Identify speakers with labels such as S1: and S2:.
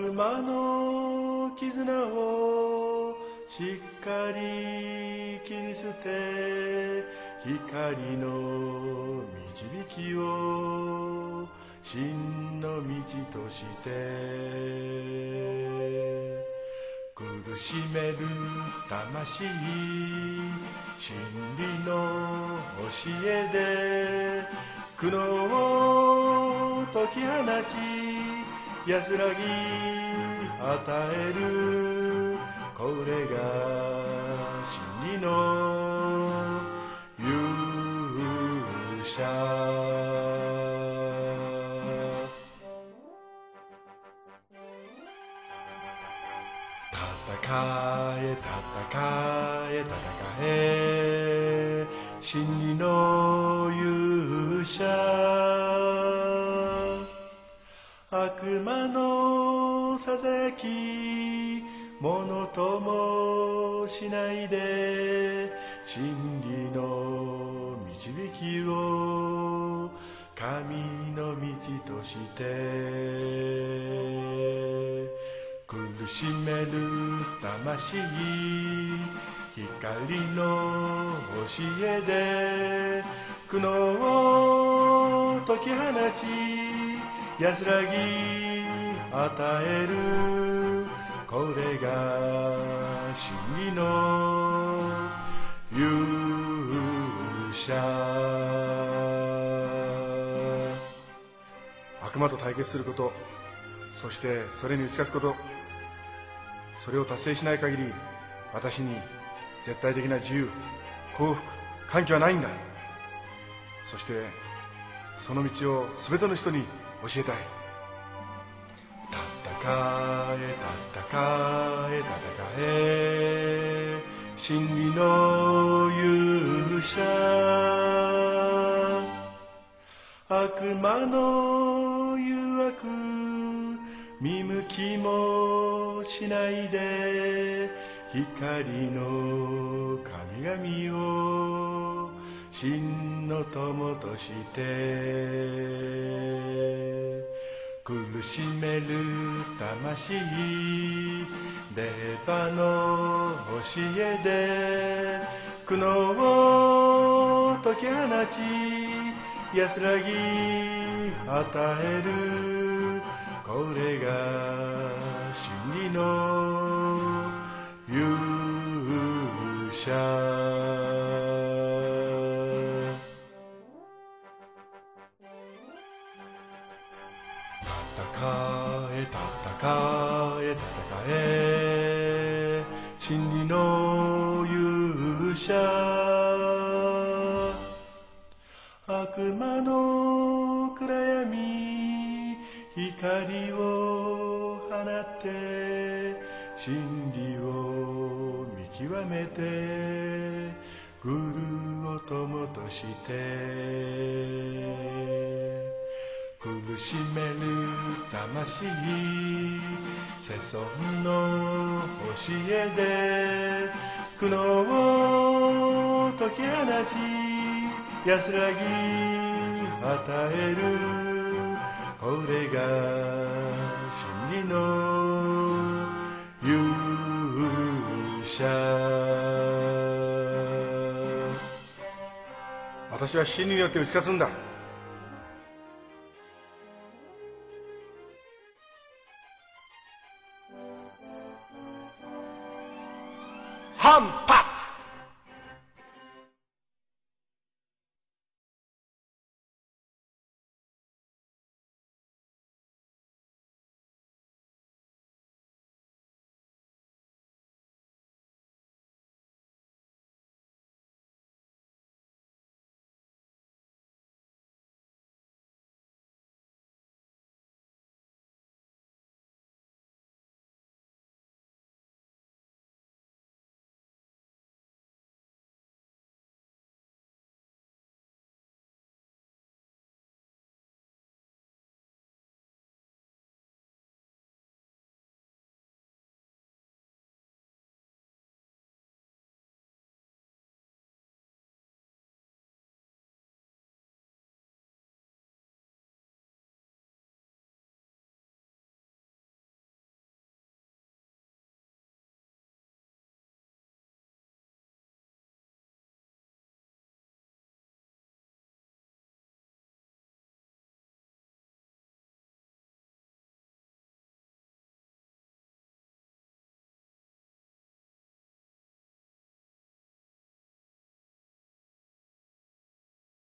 S1: 悪魔の絆をしっかり切り捨て光の導きを真の道として苦しめる魂真理の教えで苦悩を解き放ち安らぎ与える。これが真理の勇者。戦え戦え戦え。真理の勇者。悪魔のささきものともしないで真理の導きを神の道として苦しめる魂光の教えで苦悩を解き放ち安らぎ与える。これが真理の勇者。
S2: 悪魔と対決すること。そしてそれに打ち勝つこと。それを達成しない限り私に絶対的な自由幸福歓喜はないんだ。そしてその道を全ての人に教えたい
S1: 戦え戦え戦え真理の勇者。悪魔の誘惑見向きもしないで光の神々を真の友として苦しめる魂出刃の教えで苦悩を解き放ち安らぎ与えるこれが真理の勇者。戦え戦え戦え。真理の勇者。悪魔の暗闇光を放って真理を見極めてグルを友として。苦しめる魂世尊の教えで苦悩を解き放ち安らぎ与えるこれが真理の勇者
S2: 私は真理に。よって打ち勝つんだ pam.